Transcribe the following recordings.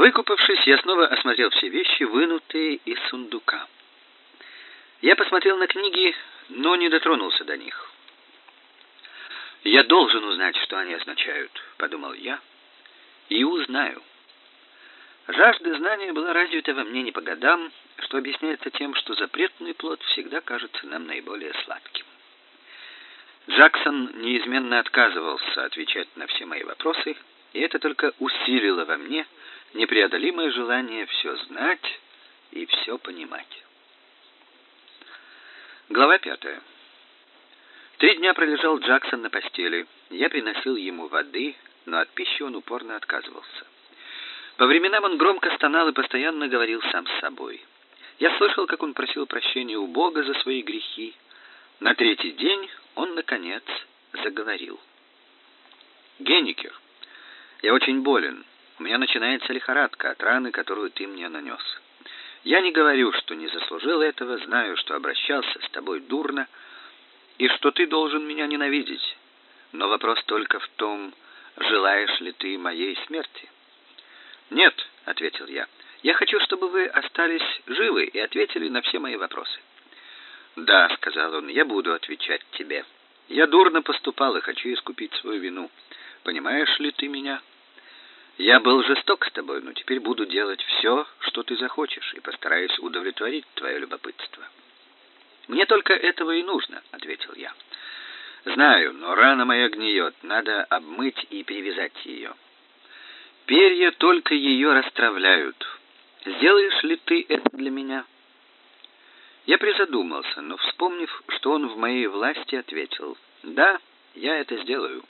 Выкупавшись, я снова осмотрел все вещи, вынутые из сундука. Я посмотрел на книги, но не дотронулся до них. Я должен узнать, что они означают, подумал я, и узнаю. Жажда знания была развита во мне не по годам, что объясняется тем, что запретный плод всегда кажется нам наиболее сладким. Джексон неизменно отказывался отвечать на все мои вопросы, и это только усилило во мне непреодолимое желание все знать и все понимать. Глава пятая. Три дня пролежал Джексон на постели. Я приносил ему воды, но от пищи он упорно отказывался. По временам он громко стонал и постоянно говорил сам с собой. Я слышал, как он просил прощения у Бога за свои грехи. На третий день он наконец заговорил. Геникер, я очень болен. У меня начинается лихорадка от раны, которую ты мне нанес. Я не говорю, что не заслужил этого, знаю, что обращался с тобой дурно и что ты должен меня ненавидеть. Но вопрос только в том, желаешь ли ты моей смерти? Нет, ответил я. Я хочу, чтобы вы остались живы и ответили на все мои вопросы. Да, сказал он. Я буду отвечать тебе. Я дурно поступал и хочу искупить свою вину. Понимаешь ли ты меня? Я был жесток с тобой, но теперь буду делать все, что ты захочешь, и постараюсь удовлетворить твое любопытство. Мне только этого и нужно, ответил я. Знаю, но рана моя гниет, надо обмыть и перевязать ее. Перья только ее расстравляют. Сделаешь ли ты это для меня? Я призадумался, но вспомнив, что он в моей власти, ответил: "Да, я это сделаю.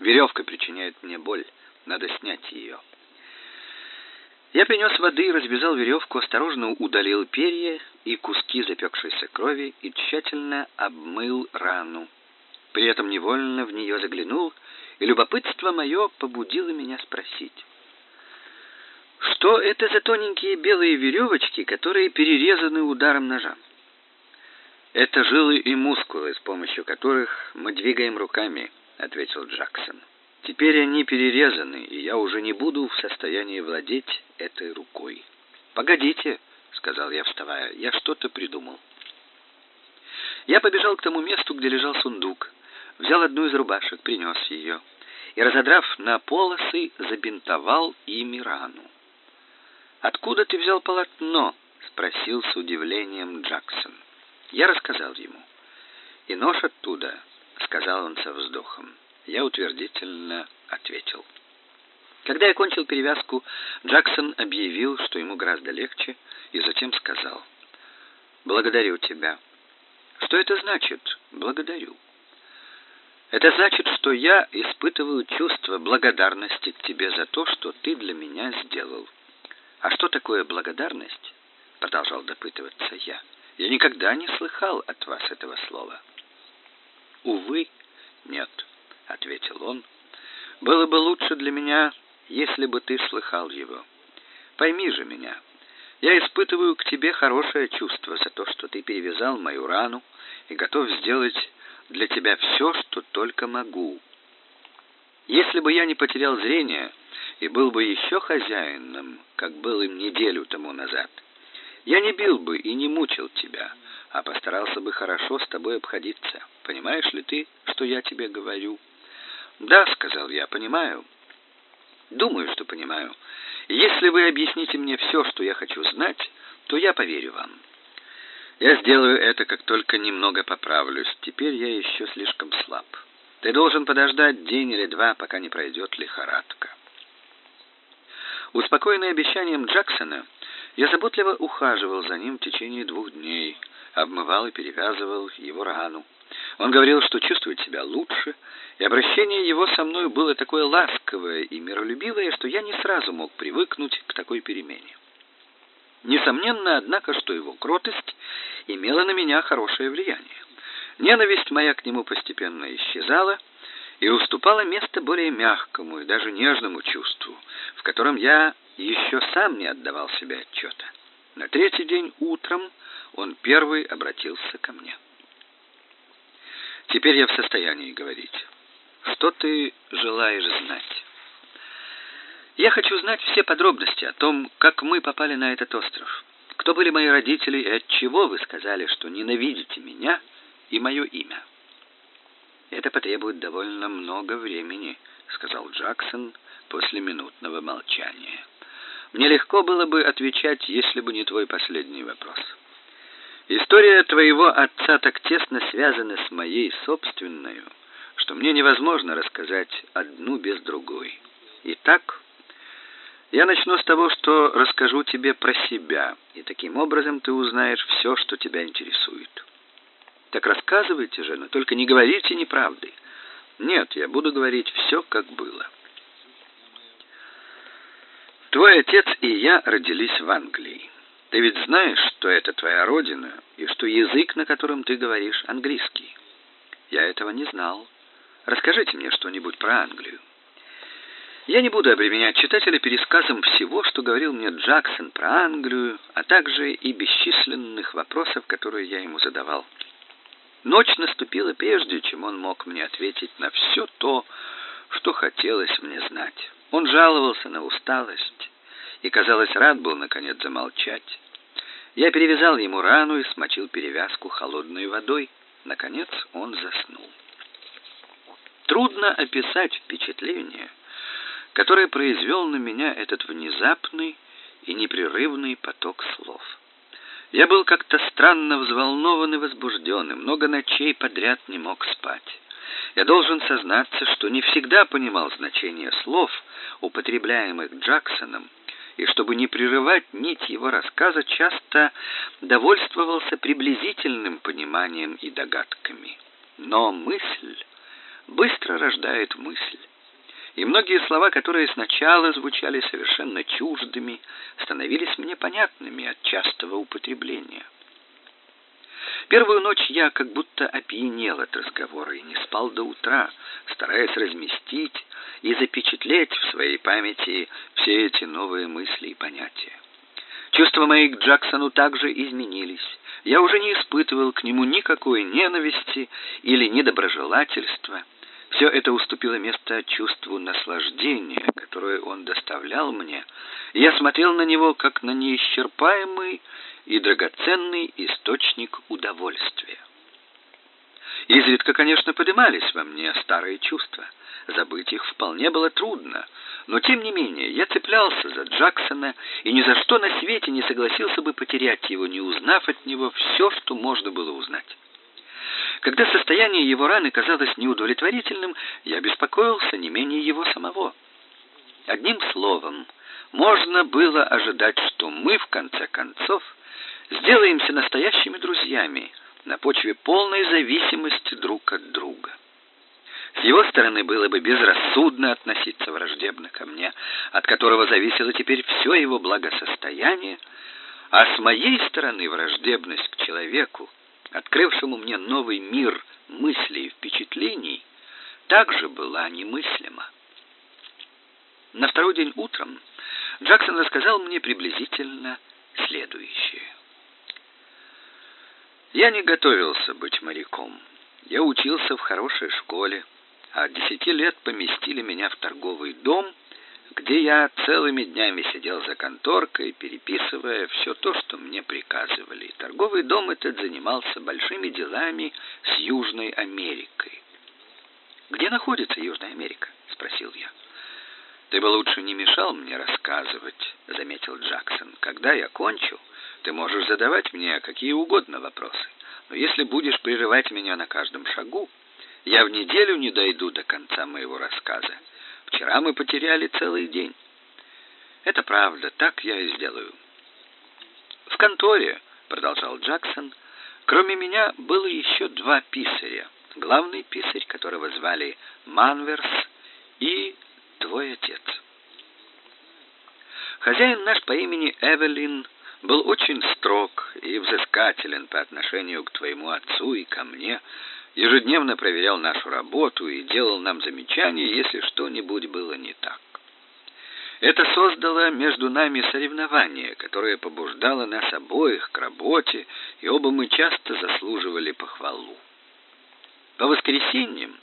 Веревка причиняет мне боль, надо снять ее». Я принес воды, развязал веревку, осторожно удалил перья и куски запекшейся крови и тщательно обмыл рану. При этом невольно в нее заглянул, и любопытство мое побудило меня спросить: что это за тоненькие белые веревочки, которые перерезаны ударом ножа? Это жилы и мускулы, с помощью которых мы двигаем руками, ответил Джексон. Теперь они перерезаны, и я уже не буду в состоянии владеть этой рукой. Погодите, сказал я, вставая. Я что-то придумал. Я побежал к тому месту, где лежал сундук, взял одну из рубашек, принес ее и разодрав на полосы, забинтовал ими рану. Откуда ты взял полотно? спросил с удивлением Джексон. Я рассказал ему. И нож оттуда, сказал он со вздохом. Я утвердительно ответил. Когда я кончил перевязку, Джексон объявил, что ему гораздо легче, и затем сказал: "Благодарю тебя". Что это значит? Благодарю. Это значит, что я испытываю чувство благодарности к тебе за то, что ты для меня сделал. А что такое благодарность? продолжал допытываться я. Я никогда не слыхал от вас этого слова. Увы, нет, он. Было бы лучше для меня, если бы ты слыхал его. Пойми же меня. Я испытываю к тебе хорошее чувство за то, что ты перевязал мою рану и готов сделать для тебя все, что только могу. Если бы я не потерял зрение, и был бы еще хозяином, как был им неделю тому назад. Я не бил бы и не мучил тебя, а постарался бы хорошо с тобой обходиться. Понимаешь ли ты, что я тебе говорю? Да, сказал я, понимаю. Думаю, что понимаю. Если вы объясните мне все, что я хочу знать, то я поверю вам. Я сделаю это, как только немного поправлюсь. Теперь я еще слишком слаб. Ты должен подождать день или два, пока не пройдет лихорадка. Успокоенный обещанием Джексона, я заботливо ухаживал за ним в течение двух дней, обмывал и перевязывал его рану. Он говорил, что чувствует себя лучше, и обращение его со мной было такое ласковое и миролюбивое, что я не сразу мог привыкнуть к такой перемене. Несомненно, однако, что его кротость имела на меня хорошее влияние. Ненависть моя к нему постепенно исчезала, и уступала место более мягкому и даже нежному чувству, в котором я еще сам не отдавал себе отчета. На третий день утром он первый обратился ко мне. Теперь я в состоянии говорить. Что ты желаешь знать? Я хочу знать все подробности о том, как мы попали на этот остров. Кто были мои родители и от чего вы сказали, что ненавидите меня и мое имя? Это потребует довольно много времени, сказал Джексон после минутного молчания. Мне легко было бы отвечать, если бы не твой последний вопрос. История твоего отца так тесно связана с моей собственной, что мне невозможно рассказать одну без другой. Итак, я начну с того, что расскажу тебе про себя, и таким образом ты узнаешь все, что тебя интересует. Так рассказывайте же, но только не говорите неправды. Нет, я буду говорить все, как было. Твой отец и я родились в Англии. Ты ведь знаешь, что это твоя родина и что язык, на котором ты говоришь, английский. Я этого не знал. Расскажите мне что-нибудь про Англию. Я не буду обременять читателя пересказом всего, что говорил мне Джексон про Англию, а также и бесчисленных вопросов, которые я ему задавал. Ночь наступила прежде, чем он мог мне ответить на все то, что хотелось мне знать. Он жаловался на усталость и, казалось, рад был наконец замолчать. Я перевязал ему рану и смочил перевязку холодной водой. Наконец он заснул. Трудно описать впечатление, которое произвел на меня этот внезапный и непрерывный поток слов. Я был как-то странно взволнован и возбужден, и много ночей подряд не мог спать. Я должен сознаться, что не всегда понимал значение слов, употребляемых Джексоном, и чтобы не прерывать нить его рассказа, часто довольствовался приблизительным пониманием и догадками. Но мысль быстро рождает мысль. И многие слова, которые сначала звучали совершенно чуждыми, становились мне понятными от частого употребления. Первую ночь я как будто опьянел от разговора и не спал до утра, стараясь разместить и запечатлеть в своей памяти все эти новые мысли и понятия. Чувства мои к Джексону также изменились. Я уже не испытывал к нему никакой ненависти или недоброжелательства. Все это уступило место чувству наслаждения, которое он доставлял мне. Я смотрел на него как на неисчерпаемый и драгоценный источник удовольствия. Изредка, конечно, поднимались во мне старые чувства. Забыть их вполне было трудно, но тем не менее я цеплялся за Джексона и ни за что на свете не согласился бы потерять его, не узнав от него все, что можно было узнать. Когда состояние его раны казалось неудовлетворительным, я беспокоился не менее его самого. Одним словом, можно было ожидать, что мы в конце концов сделаемся настоящими друзьями на почве полной зависимости друг от друга. С его стороны было бы безрассудно относиться враждебно ко мне, от которого зависело теперь все его благосостояние, а с моей стороны враждебность к человеку, открывшему мне новый мир мыслей и впечатлений, также была немыслима. На второй день утром Джексон рассказал мне приблизительно следующее. Я не готовился быть моряком. Я учился в хорошей школе, а от десяти лет поместили меня в торговый дом, где я целыми днями сидел за конторкой, переписывая все то, что мне приказывали. Торговый дом этот занимался большими делами с Южной Америкой. Где находится Южная Америка? спросил я. Ты бы лучше не мешал мне рассказывать, заметил Джексон. Когда я кончу, ты можешь задавать мне какие угодно вопросы, но если будешь прерывать меня на каждом шагу, я в неделю не дойду до конца моего рассказа. Вчера мы потеряли целый день. Это правда, так я и сделаю. В конторе, продолжал Джексон, кроме меня было еще два писаря. Главный писарь, которого звали Манверс, и твой отец. Хозяин наш по имени Эвелин был очень строг и взыскателен по отношению к твоему отцу и ко мне, ежедневно проверял нашу работу и делал нам замечания, если что-нибудь было не так. Это создало между нами соревнование, которое побуждало нас обоих к работе, и оба мы часто заслуживали похвалу. По воскресеньям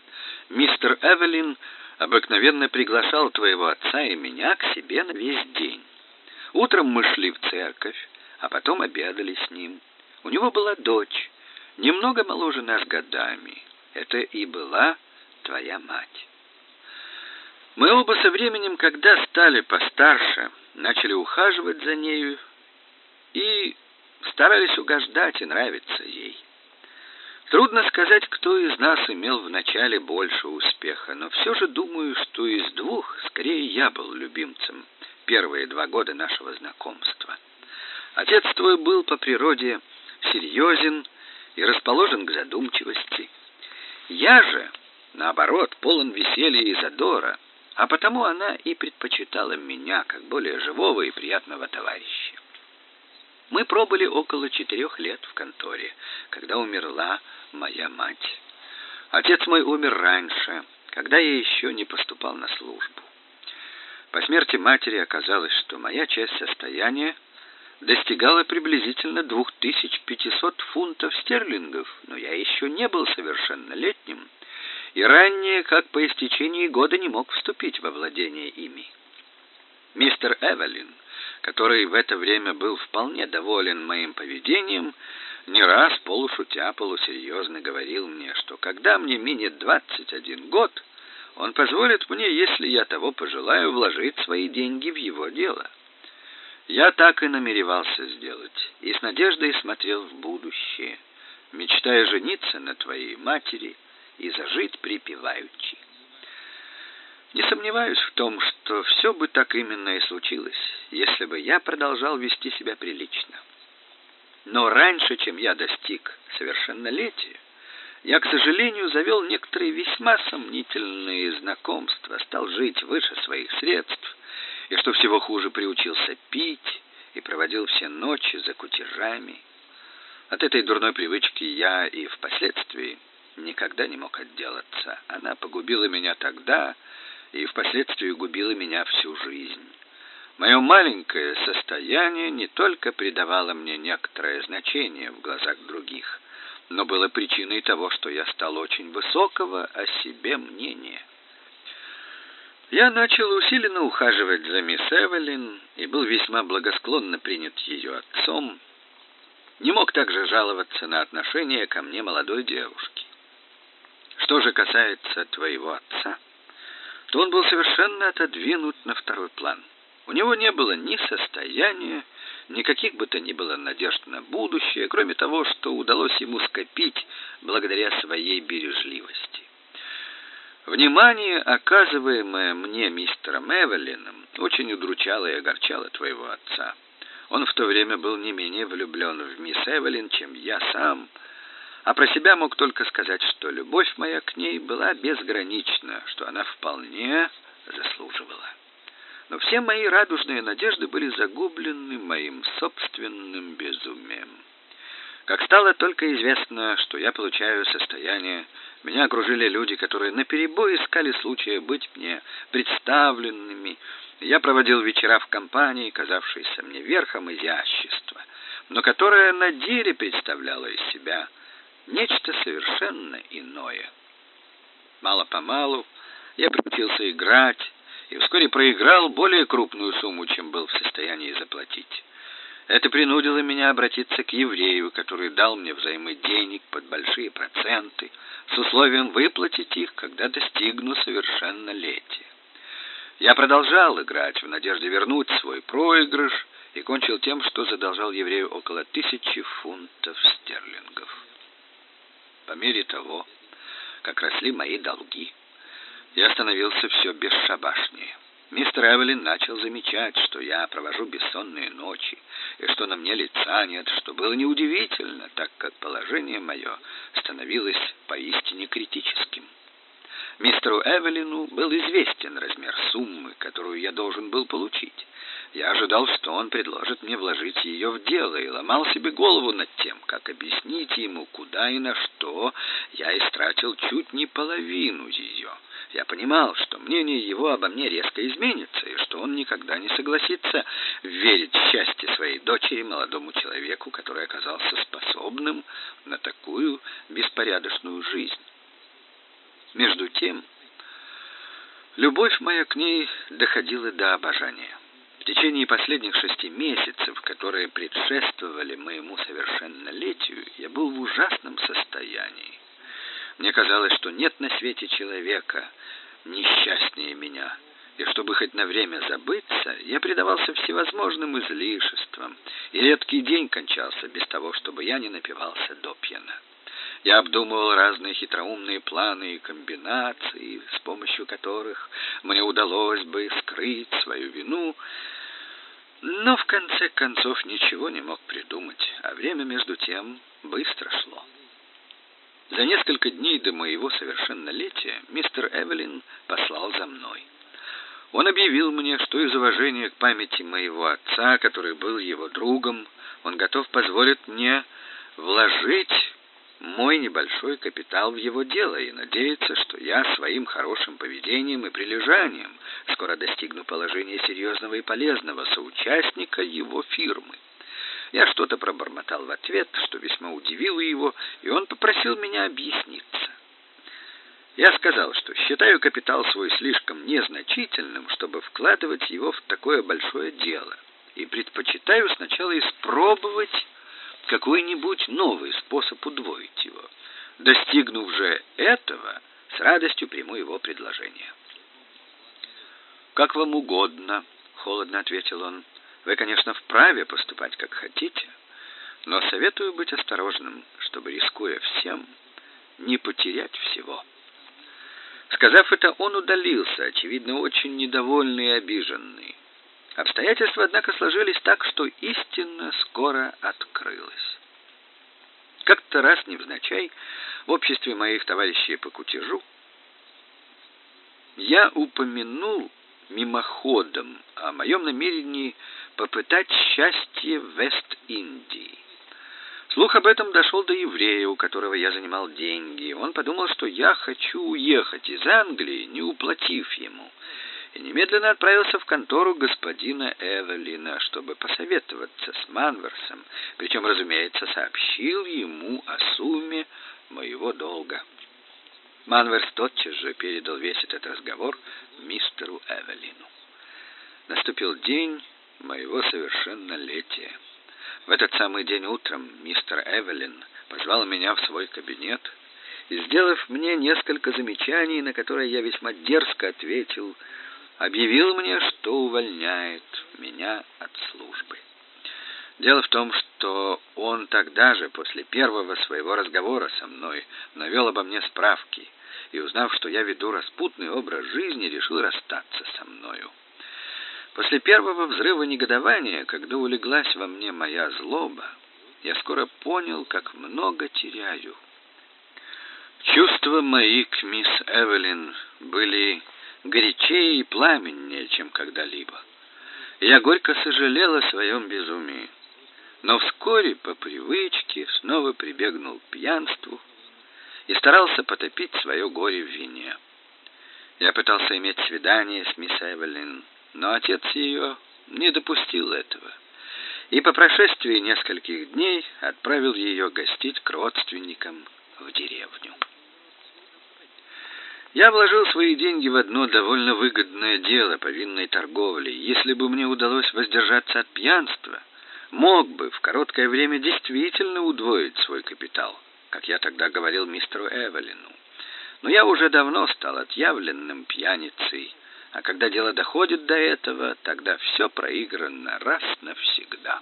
мистер Эвелин обыкновенно приглашал твоего отца и меня к себе на весь день. Утром мы шли в церковь, а потом обедали с ним. У него была дочь, немного моложе нас годами. Это и была твоя мать. Мы оба со временем, когда стали постарше, начали ухаживать за нею и старались угождать и нравиться ей. Трудно сказать, кто из нас имел вначале больше успеха, но все же думаю, что из двух скорее я был любимцем первые два года нашего знакомства. Отец твой был по природе серьезен и расположен к задумчивости. Я же, наоборот, полон веселья и задора, а потому она и предпочитала меня как более живого и приятного товарища. Мы пробыли около четырех лет в конторе, когда умерла моя мать. Отец мой умер раньше, когда я еще не поступал на службу. По смерти матери оказалось, что моя часть состояния достигала приблизительно 2500 фунтов стерлингов, но я еще не был совершеннолетним, и ранее, как по истечении года, не мог вступить во владение ими. Мистер Эвелин который в это время был вполне доволен моим поведением, не раз полушутя, полусерьезно говорил мне, что когда мне минет 21 год, он позволит мне, если я того пожелаю, вложить свои деньги в его дело. Я так и намеревался сделать, и с надеждой смотрел в будущее, мечтая жениться на твоей матери и зажить припеваючи. Не сомневаюсь в том, что все бы так именно и случилось, если бы я продолжал вести себя прилично. Но раньше, чем я достиг совершеннолетия, я, к сожалению, завел некоторые весьма сомнительные знакомства, стал жить выше своих средств, и, что всего хуже, приучился пить и проводил все ночи за кутежами. От этой дурной привычки я и впоследствии никогда не мог отделаться. Она погубила меня тогда, и впоследствии губила меня всю жизнь. Мое маленькое состояние не только придавало мне некоторое значение в глазах других, но было причиной того, что я стал очень высокого о себе мнения. Я начал усиленно ухаживать за мисс Эвелин и был весьма благосклонно принят ее отцом. Не мог также жаловаться на отношение ко мне молодой девушки. Что же касается твоего отца, то он был совершенно отодвинут на второй план. У него не было ни состояния, никаких бы то ни было надежд на будущее, кроме того, что удалось ему скопить благодаря своей бережливости. Внимание, оказываемое мне мистером Эвелином, очень удручало и огорчало твоего отца. Он в то время был не менее влюблен в мисс Эвелин, чем я сам, а про себя мог только сказать, что любовь моя к ней была безгранична, что она вполне заслуживала. Но все мои радужные надежды были загублены моим собственным безумием. Как стало только известно, что я получаю состояние, меня окружили люди, которые наперебой искали случая быть мне представленными. Я проводил вечера в компании, казавшейся мне верхом изящества, но которая на деле представляла из себя нечто совершенно иное. Мало-помалу я приучился играть и вскоре проиграл более крупную сумму, чем был в состоянии заплатить. Это принудило меня обратиться к еврею, который дал мне взаймы денег под большие проценты, с условием выплатить их, когда достигну совершеннолетия. Я продолжал играть в надежде вернуть свой проигрыш и кончил тем, что задолжал еврею около тысячи фунтов стерлингов. По мере того, как росли мои долги, я становился все бесшабашнее. Мистер Эвелин начал замечать, что я провожу бессонные ночи, и что на мне лица нет, что было неудивительно, так как положение мое становилось поистине критическим. Мистеру Эвелину был известен размер суммы, которую я должен был получить. Я ожидал, что он предложит мне вложить ее в дело, и ломал себе голову над тем, как объяснить ему, куда и на что я истратил чуть не половину ее. Я понимал, что мнение его обо мне резко изменится, и что он никогда не согласится верить в счастье своей дочери молодому человеку, который оказался способным на такую беспорядочную жизнь. Между тем, Любовь моя к ней доходила до обожания. В течение последних шести месяцев, которые предшествовали моему совершеннолетию, я был в ужасном состоянии. Мне казалось, что нет на свете человека несчастнее меня. И чтобы хоть на время забыться, я предавался всевозможным излишествам, и редкий день кончался без того, чтобы я не напивался до пьяна. Я обдумывал разные хитроумные планы и комбинации, с помощью которых мне удалось бы скрыть свою вину, но в конце концов ничего не мог придумать, а время между тем быстро шло. За несколько дней до моего совершеннолетия мистер Эвелин послал за мной. Он объявил мне, что из уважения к памяти моего отца, который был его другом, он готов позволить мне вложить мой небольшой капитал в его дело и надеется, что я своим хорошим поведением и прилежанием скоро достигну положения серьезного и полезного соучастника его фирмы. Я что-то пробормотал в ответ, что весьма удивило его, и он попросил меня объясниться. Я сказал, что считаю капитал свой слишком незначительным, чтобы вкладывать его в такое большое дело, и предпочитаю сначала испробовать какой-нибудь новый способ удвоить его. Достигнув же этого, с радостью приму его предложение. Как вам угодно, холодно ответил он. Вы, конечно, вправе поступать как хотите, но советую быть осторожным, чтобы рискуя всем, не потерять всего. Сказав это, он удалился, очевидно, очень недовольный и обиженный. Обстоятельства, однако, сложились так, что истина скоро открылась. Как-то раз невзначай в обществе моих товарищей по кутежу я упомянул мимоходом о моем намерении попытать счастье в Вест-Индии. Слух об этом дошел до еврея, у которого я занимал деньги. Он подумал, что я хочу уехать из Англии, не уплатив ему, и немедленно отправился в контору господина Эвелина, чтобы посоветоваться с Манверсом, причем, разумеется, сообщил ему о сумме моего долга. Манверс тотчас же передал весь этот разговор мистеру Эвелину. Наступил день моего совершеннолетия. В этот самый день утром мистер Эвелин позвал меня в свой кабинет и, сделав мне несколько замечаний, на которые я весьма дерзко ответил, объявил мне, что увольняет меня от службы. Дело в том, что он тогда же, после первого своего разговора со мной, навел обо мне справки и, узнав, что я веду распутный образ жизни, решил расстаться со мною. После первого взрыва негодования, когда улеглась во мне моя злоба, я скоро понял, как много теряю. Чувства мои к мисс Эвелин были горячее и пламеннее, чем когда-либо. Я горько сожалел о своем безумии, но вскоре по привычке снова прибегнул к пьянству и старался потопить свое горе в вине. Я пытался иметь свидание с мисс Эвелин, но отец ее не допустил этого. И по прошествии нескольких дней отправил ее гостить к родственникам в деревню. Я вложил свои деньги в одно довольно выгодное дело по винной торговле. Если бы мне удалось воздержаться от пьянства, мог бы в короткое время действительно удвоить свой капитал, как я тогда говорил мистеру Эвелину. Но я уже давно стал отъявленным пьяницей а когда дело доходит до этого, тогда все проиграно раз навсегда.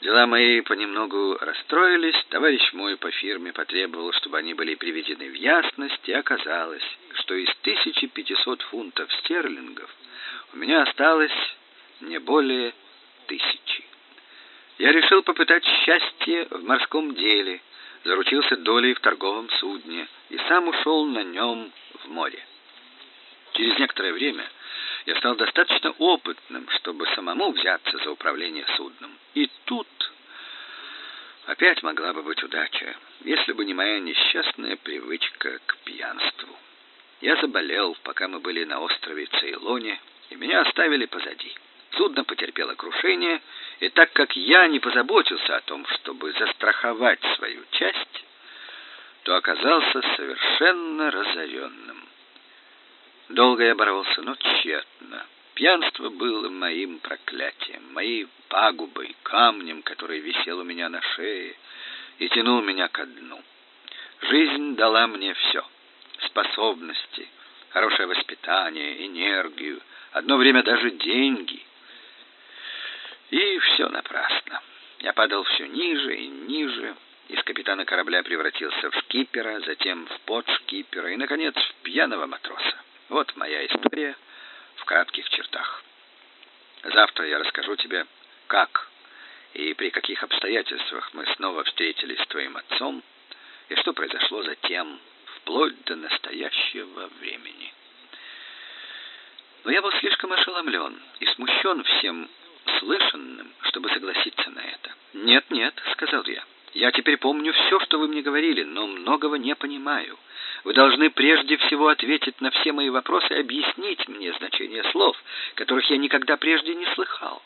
Дела мои понемногу расстроились. Товарищ мой по фирме потребовал, чтобы они были приведены в ясность, и оказалось, что из 1500 фунтов стерлингов у меня осталось не более тысячи. Я решил попытать счастье в морском деле, заручился долей в торговом судне и сам ушел на нем в море. Через некоторое время я стал достаточно опытным, чтобы самому взяться за управление судном. И тут опять могла бы быть удача, если бы не моя несчастная привычка к пьянству. Я заболел, пока мы были на острове Цейлоне, и меня оставили позади. Судно потерпело крушение, и так как я не позаботился о том, чтобы застраховать свою часть, то оказался совершенно разоренным. Долго я боролся, но тщетно. Пьянство было моим проклятием, моей пагубой, камнем, который висел у меня на шее и тянул меня ко дну. Жизнь дала мне все — способности, хорошее воспитание, энергию, одно время даже деньги. И все напрасно. Я падал все ниже и ниже, из капитана корабля превратился в шкипера, затем в подшкипера и, наконец, в пьяного матроса. Вот моя история в кратких чертах. Завтра я расскажу тебе, как и при каких обстоятельствах мы снова встретились с твоим отцом, и что произошло затем, вплоть до настоящего времени. Но я был слишком ошеломлен и смущен всем слышанным, чтобы согласиться на это. «Нет, нет», — сказал я, — «я теперь помню все, что вы мне говорили, но многого не понимаю. Вы должны прежде всего ответить на все мои вопросы и объяснить мне значение слов, которых я никогда прежде не слыхал.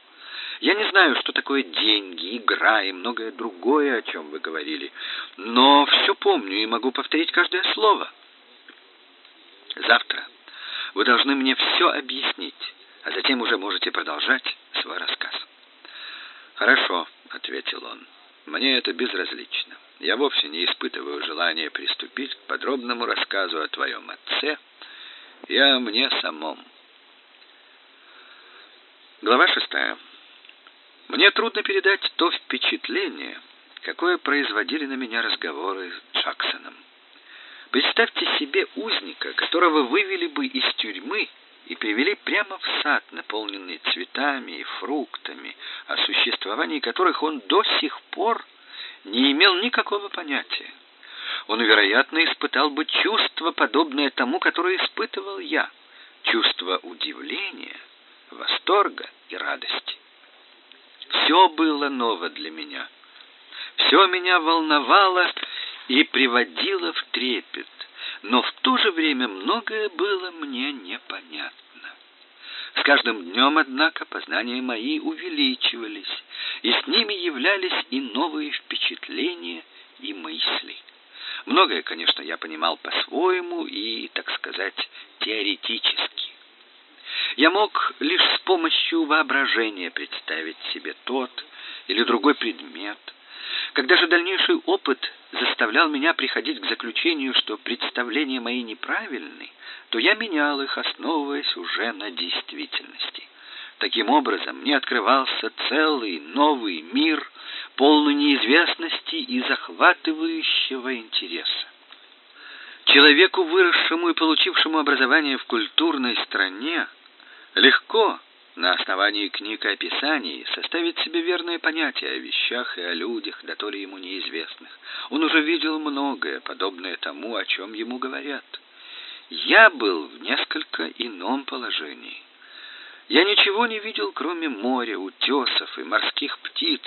Я не знаю, что такое деньги, игра и многое другое, о чем вы говорили, но все помню и могу повторить каждое слово. Завтра вы должны мне все объяснить, а затем уже можете продолжать свой рассказ. Хорошо, ответил он. Мне это безразлично. Я вовсе не испытываю желания приступить к подробному рассказу о твоем отце и о мне самом. Глава шестая. Мне трудно передать то впечатление, какое производили на меня разговоры с Джексоном. Представьте себе узника, которого вывели бы из тюрьмы и привели прямо в сад, наполненный цветами и фруктами, о существовании которых он до сих пор не имел никакого понятия. Он, вероятно, испытал бы чувство, подобное тому, которое испытывал я, чувство удивления, восторга и радости. Все было ново для меня. Все меня волновало и приводило в трепет, но в то же время многое было мне непонятно. С каждым днем, однако, познания мои увеличивались, и с ними являлись и новые впечатления и мысли. Многое, конечно, я понимал по-своему и, так сказать, теоретически. Я мог лишь с помощью воображения представить себе тот или другой предмет. Когда же дальнейший опыт заставлял меня приходить к заключению, что представления мои неправильны, то я менял их, основываясь уже на действительности. Таким образом, мне открывался целый новый мир, полный неизвестности и захватывающего интереса. Человеку, выросшему и получившему образование в культурной стране, легко на основании книг и описаний составить себе верное понятие о вещах и о людях, ли ему неизвестных. Он уже видел многое, подобное тому, о чем ему говорят. Я был в несколько ином положении. Я ничего не видел, кроме моря, утесов и морских птиц,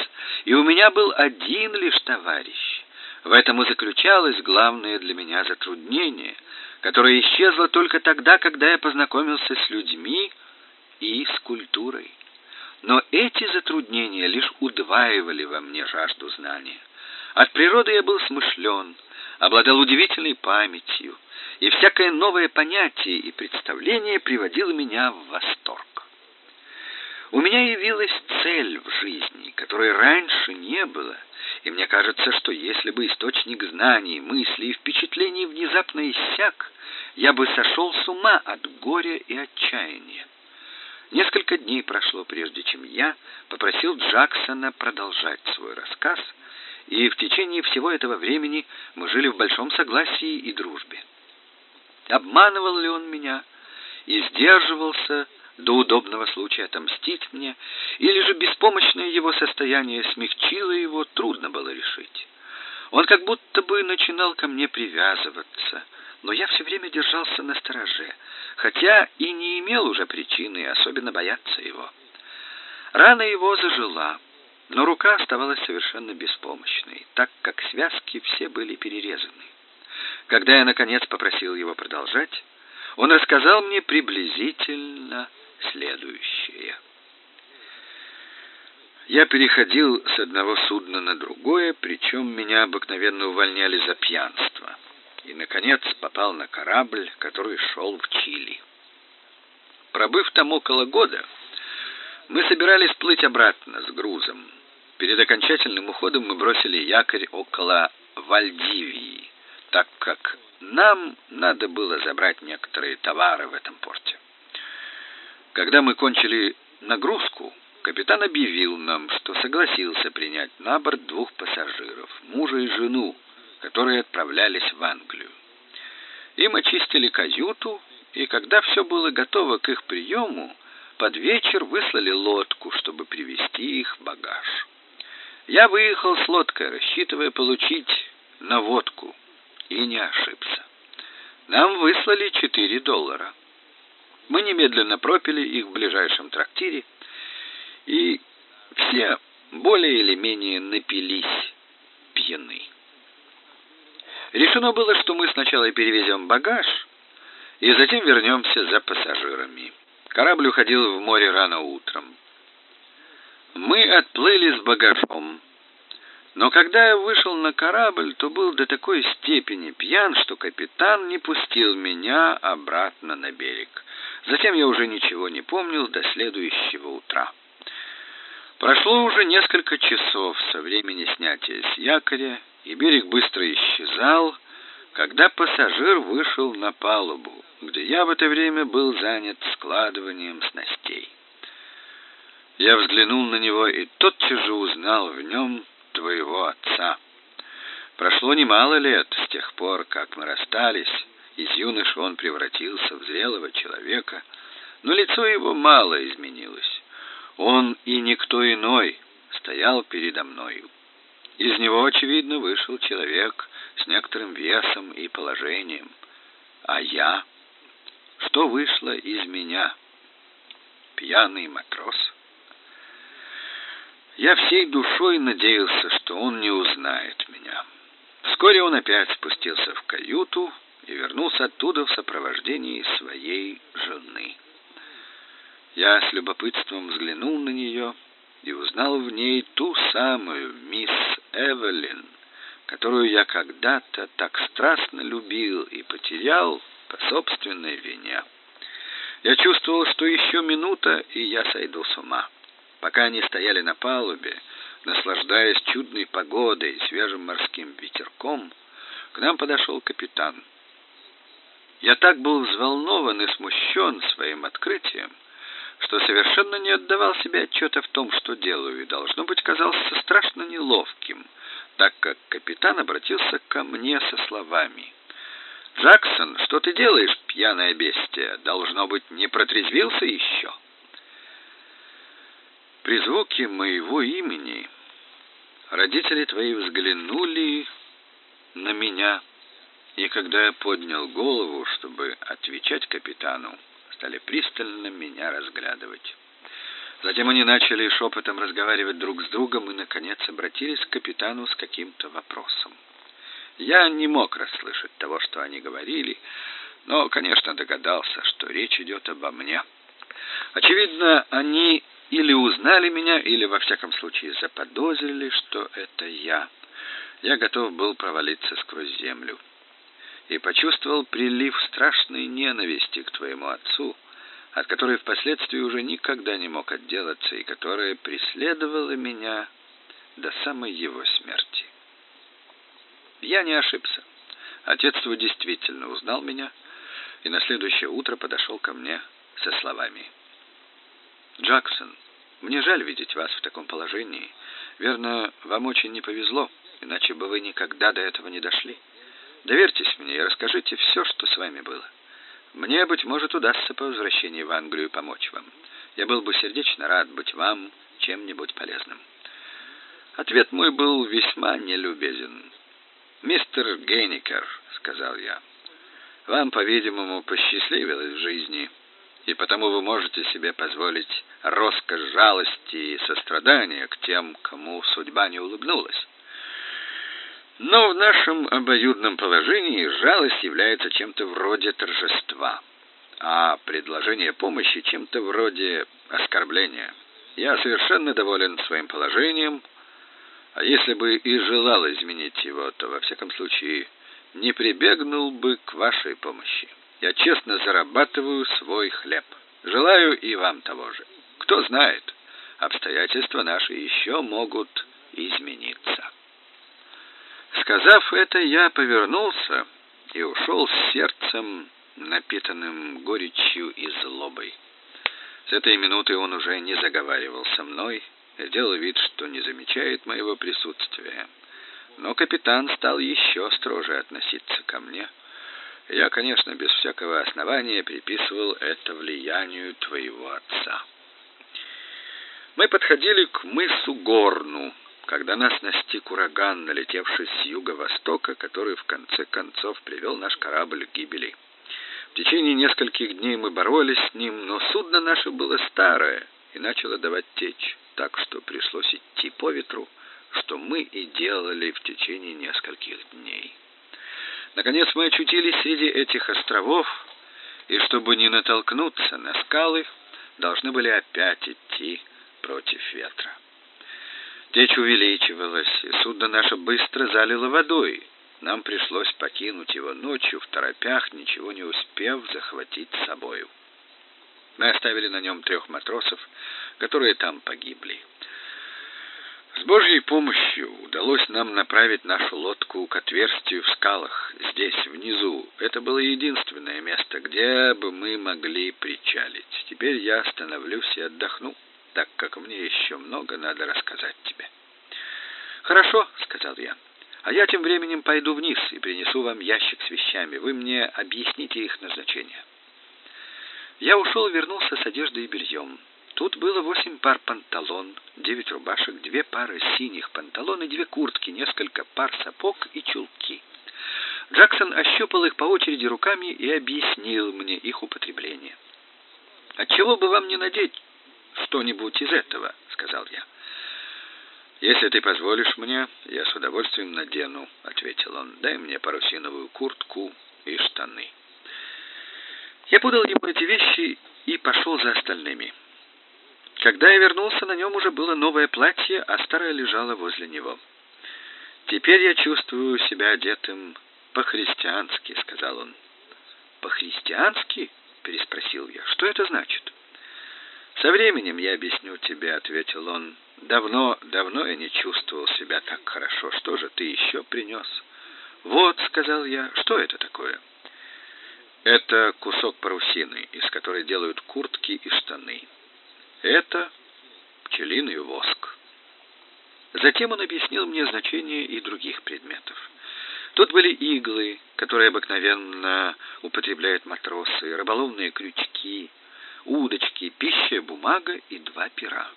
и у меня был один лишь товарищ. В этом и заключалось главное для меня затруднение, которое исчезло только тогда, когда я познакомился с людьми и с культурой. Но эти затруднения лишь удваивали во мне жажду знания. От природы я был смышлен, обладал удивительной памятью, и всякое новое понятие и представление приводило меня в восторг. У меня явилась цель в жизни, которой раньше не было, и мне кажется, что если бы источник знаний, мыслей и впечатлений внезапно иссяк, я бы сошел с ума от горя и отчаяния. Несколько дней прошло, прежде чем я попросил Джексона продолжать свой рассказ, и в течение всего этого времени мы жили в большом согласии и дружбе. Обманывал ли он меня и сдерживался до удобного случая отомстить мне, или же беспомощное его состояние смягчило его, трудно было решить. Он как будто бы начинал ко мне привязываться, но я все время держался на стороже, хотя и не имел уже причины особенно бояться его. Рана его зажила, но рука оставалась совершенно беспомощной, так как связки все были перерезаны. Когда я наконец попросил его продолжать, он рассказал мне приблизительно следующее. Я переходил с одного судна на другое, причем меня обыкновенно увольняли за пьянство. И наконец попал на корабль, который шел в Чили. Пробыв там около года, мы собирались плыть обратно с грузом. Перед окончательным уходом мы бросили якорь около Вальдивии, так как нам надо было забрать некоторые товары в этом порте. Когда мы кончили нагрузку, капитан объявил нам, что согласился принять на борт двух пассажиров, мужа и жену, которые отправлялись в Англию. Им очистили каюту, и когда все было готово к их приему, под вечер выслали лодку, чтобы привезти их багаж. Я выехал с лодкой, рассчитывая получить наводку, и не ошибся. Нам выслали 4 доллара. Мы немедленно пропили их в ближайшем трактире, и все более или менее напились пьяны. Решено было, что мы сначала перевезем багаж, и затем вернемся за пассажирами. Корабль уходил в море рано утром. Мы отплыли с багажом. Но когда я вышел на корабль, то был до такой степени пьян, что капитан не пустил меня обратно на берег. Затем я уже ничего не помнил до следующего утра. Прошло уже несколько часов со времени снятия с якоря, и берег быстро исчезал, когда пассажир вышел на палубу, где я в это время был занят складыванием снастей. Я взглянул на него и тотчас же узнал в нем твоего отца. Прошло немало лет с тех пор, как мы расстались. Из юноши он превратился в зрелого человека, но лицо его мало изменилось. Он и никто иной стоял передо мною. Из него, очевидно, вышел человек с некоторым весом и положением. А я? Что вышло из меня? Пьяный матрос. Я всей душой надеялся, что он не узнает меня. Вскоре он опять спустился в каюту и вернулся оттуда в сопровождении своей жены. Я с любопытством взглянул на нее и узнал в ней ту самую мисс Эвелин, которую я когда-то так страстно любил и потерял по собственной вине. Я чувствовал, что еще минута, и я сойду с ума. Пока они стояли на палубе, наслаждаясь чудной погодой и свежим морским ветерком, к нам подошел капитан. Я так был взволнован и смущен своим открытием, что совершенно не отдавал себе отчета в том, что делаю, и, должно быть, казался страшно неловким, так как капитан обратился ко мне со словами «Джексон, что ты делаешь, пьяное бестия? Должно быть, не протрезвился еще?» При звуке моего имени родители твои взглянули на меня, и когда я поднял голову, чтобы отвечать капитану, стали пристально меня разглядывать. Затем они начали шепотом разговаривать друг с другом и, наконец, обратились к капитану с каким-то вопросом. Я не мог расслышать того, что они говорили, но, конечно, догадался, что речь идет обо мне. Очевидно, они или узнали меня, или, во всяком случае, заподозрили, что это я. Я готов был провалиться сквозь землю и почувствовал прилив страшной ненависти к твоему отцу, от которой впоследствии уже никогда не мог отделаться и которая преследовала меня до самой его смерти. Я не ошибся. Отец твой действительно узнал меня и на следующее утро подошел ко мне со словами: "Джексон, мне жаль видеть вас в таком положении. Верно, вам очень не повезло, иначе бы вы никогда до этого не дошли. Доверьтесь мне и расскажите все, что с вами было. Мне, быть может, удастся по возвращении в Англию помочь вам. Я был бы сердечно рад быть вам чем-нибудь полезным. Ответ мой был весьма нелюбезен. «Мистер Гейникер», — сказал я, — «вам, по-видимому, посчастливилось в жизни, и потому вы можете себе позволить роскошь жалости и сострадания к тем, кому судьба не улыбнулась. Но в нашем обоюдном положении жалость является чем-то вроде торжества, а предложение помощи чем-то вроде оскорбления. Я совершенно доволен своим положением, а если бы и желал изменить его, то во всяком случае не прибегнул бы к вашей помощи. Я честно зарабатываю свой хлеб. Желаю и вам того же. Кто знает, обстоятельства наши еще могут измениться. Сказав это, я повернулся и ушел с сердцем, напитанным горечью и злобой. С этой минуты он уже не заговаривал со мной, сделал вид, что не замечает моего присутствия. Но капитан стал еще строже относиться ко мне. Я, конечно, без всякого основания приписывал это влиянию твоего отца. Мы подходили к мысу Горну, когда нас настиг ураган, налетевший с юго-востока, который в конце концов привел наш корабль к гибели. В течение нескольких дней мы боролись с ним, но судно наше было старое и начало давать течь, так что пришлось идти по ветру, что мы и делали в течение нескольких дней. Наконец мы очутились среди этих островов, и чтобы не натолкнуться на скалы, должны были опять идти против ветра. Течь увеличивалась, судно наше быстро залило водой. Нам пришлось покинуть его ночью в торопях, ничего не успев захватить с собой. Мы оставили на нем трех матросов, которые там погибли. С Божьей помощью удалось нам направить нашу лодку к отверстию в скалах, здесь, внизу. Это было единственное место, где бы мы могли причалить. Теперь я остановлюсь и отдохну так как мне еще много надо рассказать тебе. Хорошо, сказал я. А я тем временем пойду вниз и принесу вам ящик с вещами. Вы мне объясните их назначение. Я ушел и вернулся с одеждой и бельем. Тут было восемь пар панталон, девять рубашек, две пары синих панталон и две куртки, несколько пар сапог и чулки. Джексон ощупал их по очереди руками и объяснил мне их употребление. Отчего бы вам не надеть что-нибудь из этого, сказал я. Если ты позволишь мне, я с удовольствием надену, ответил он. Дай мне парусиновую куртку и штаны. Я подал ему эти вещи и пошел за остальными. Когда я вернулся, на нем уже было новое платье, а старое лежало возле него. Теперь я чувствую себя одетым по-христиански, сказал он. По-христиански? переспросил я. Что это значит? Со временем я объясню тебе, ответил он. Давно, давно я не чувствовал себя так хорошо. Что же ты еще принес?» Вот, сказал я. Что это такое? Это кусок парусины, из которой делают куртки и штаны. Это пчелиный воск. Затем он объяснил мне значение и других предметов. Тут были иглы, которые обыкновенно употребляют матросы, рыболовные крючки, удочки, пища, бумага и два пера.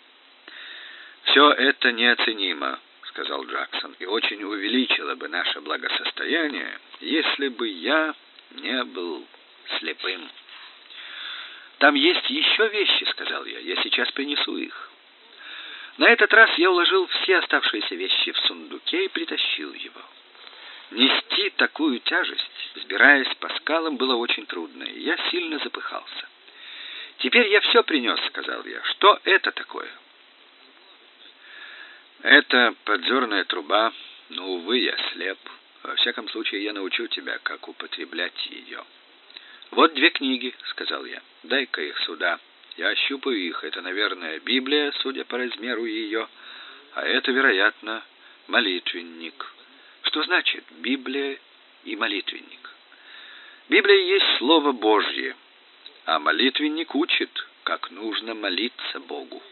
«Все это неоценимо», — сказал Джексон, «и очень увеличило бы наше благосостояние, если бы я не был слепым». «Там есть еще вещи», — сказал я, — «я сейчас принесу их». На этот раз я уложил все оставшиеся вещи в сундуке и притащил его. Нести такую тяжесть, взбираясь по скалам, было очень трудно, и я сильно запыхался. Теперь я все принес, сказал я. Что это такое? Это подзорная труба. Но, увы, я слеп. Во всяком случае, я научу тебя, как употреблять ее. Вот две книги, сказал я. Дай-ка их сюда. Я ощупаю их. Это, наверное, Библия, судя по размеру ее, а это, вероятно, молитвенник. Что значит Библия и молитвенник? Библия есть слово Божье, а молитвенник учит, как нужно молиться Богу.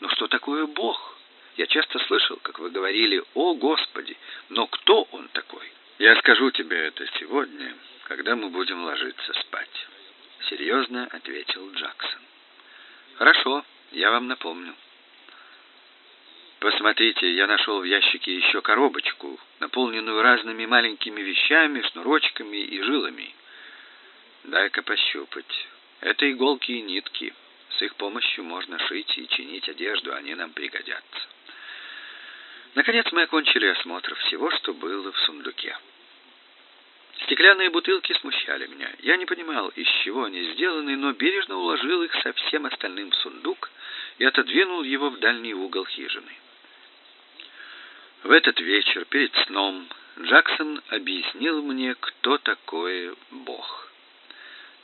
Но что такое Бог? Я часто слышал, как вы говорили: "О, Господи!" Но кто он такой? Я скажу тебе это сегодня, когда мы будем ложиться спать, серьезно ответил Джексон. Хорошо, я вам напомню. Посмотрите, я нашел в ящике еще коробочку, наполненную разными маленькими вещами, шнурочками и жилами. Дай-ка пощупать. Это иголки и нитки. С их помощью можно шить и чинить одежду, они нам пригодятся. Наконец мы окончили осмотр всего, что было в сундуке. Стеклянные бутылки смущали меня. Я не понимал, из чего они сделаны, но бережно уложил их со всем остальным в сундук и отодвинул его в дальний угол хижины. В этот вечер перед сном Джексон объяснил мне, кто такой Бог.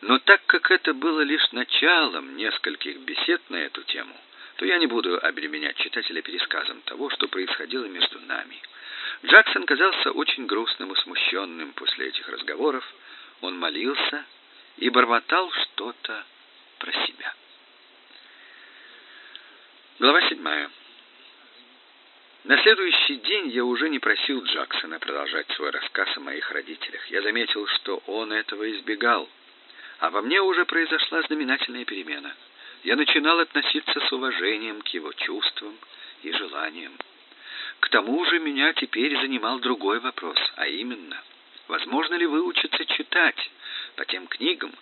Но так как это было лишь началом нескольких бесед на эту тему, то я не буду обременять читателя пересказом того, что происходило между нами. Джексон казался очень грустным и смущенным после этих разговоров. Он молился и бормотал что-то про себя. Глава седьмая. На следующий день я уже не просил Джексона продолжать свой рассказ о моих родителях. Я заметил, что он этого избегал. А во мне уже произошла знаменательная перемена. Я начинал относиться с уважением к его чувствам и желаниям. К тому же меня теперь занимал другой вопрос, а именно, возможно ли выучиться читать по тем книгам,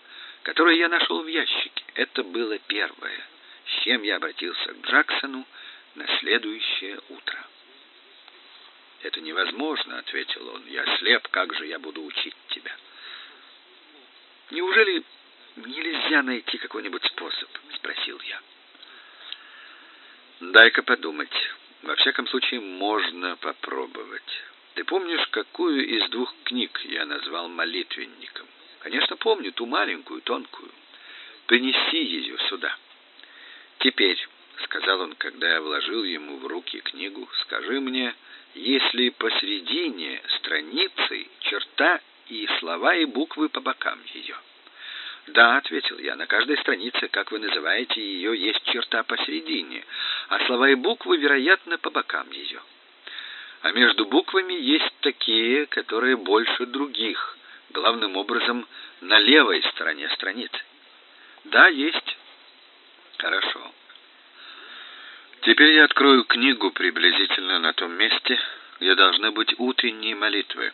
которые я нашел в ящике. Это было первое, с чем я обратился к Джексону на следующее утро. «Это невозможно», — ответил он. «Я слеп, как же я буду учить тебя?» «Неужели нельзя найти какой-нибудь способ?» — спросил я. «Дай-ка подумать. Во всяком случае, можно попробовать. Ты помнишь, какую из двух книг я назвал молитвенником? Конечно, помню, ту маленькую, тонкую. Принеси ее сюда. Теперь, — сказал он, когда я вложил ему в руки книгу, — скажи мне, если посередине страницы черта и слова и буквы по бокам ее. Да, ответил я. На каждой странице, как вы называете ее, есть черта посередине, а слова и буквы, вероятно, по бокам ее. А между буквами есть такие, которые больше других, главным образом на левой стороне страницы. Да, есть. Хорошо. Теперь я открою книгу приблизительно на том месте, где должны быть утренние молитвы.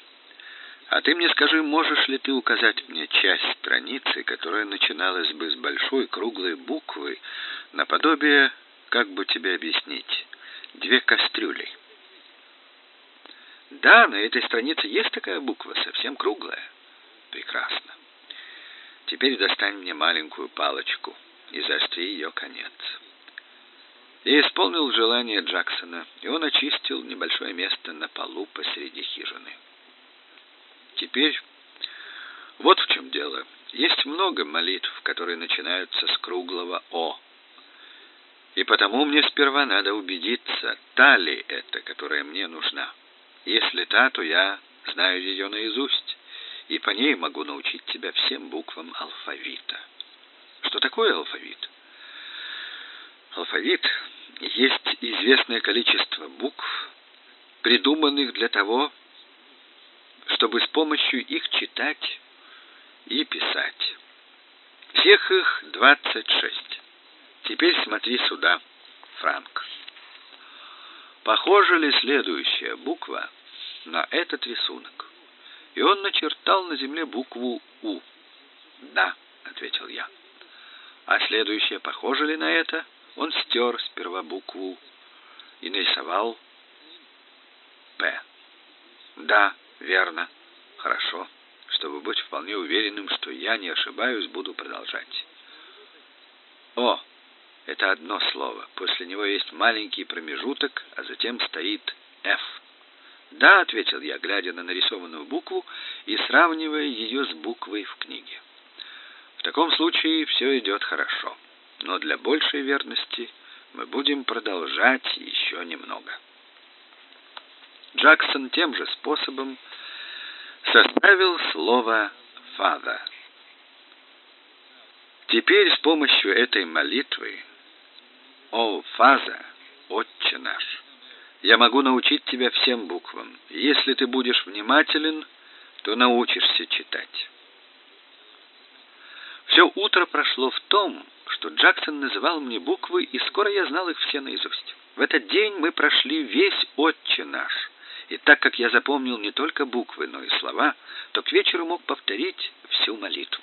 А ты мне скажи, можешь ли ты указать мне часть страницы, которая начиналась бы с большой круглой буквы, наподобие, как бы тебе объяснить, две кастрюли? Да, на этой странице есть такая буква, совсем круглая. Прекрасно. Теперь достань мне маленькую палочку и заостри ее конец. Я исполнил желание Джексона, и он очистил небольшое место на полу посреди хижины. Теперь вот в чем дело. Есть много молитв, которые начинаются с круглого «О». И потому мне сперва надо убедиться, та ли это, которая мне нужна. Если та, то я знаю ее наизусть, и по ней могу научить тебя всем буквам алфавита. Что такое алфавит? Алфавит есть известное количество букв, придуманных для того, чтобы с помощью их читать и писать. Всех их 26. Теперь смотри сюда, Франк. Похожа ли следующая буква на этот рисунок? И он начертал на земле букву У. Да, ответил я. А следующая похожа ли на это? Он стер сперва букву и нарисовал П. Да, Верно. Хорошо. Чтобы быть вполне уверенным, что я не ошибаюсь, буду продолжать. О, это одно слово. После него есть маленький промежуток, а затем стоит F. Да, ответил я, глядя на нарисованную букву и сравнивая ее с буквой в книге. В таком случае все идет хорошо. Но для большей верности мы будем продолжать еще немного. Джексон тем же способом составил слово «фада». Теперь с помощью этой молитвы «О, Фаза, Отче наш», я могу научить тебя всем буквам. Если ты будешь внимателен, то научишься читать. Все утро прошло в том, что Джексон называл мне буквы, и скоро я знал их все наизусть. В этот день мы прошли весь «Отче наш», и так как я запомнил не только буквы, но и слова, то к вечеру мог повторить всю молитву.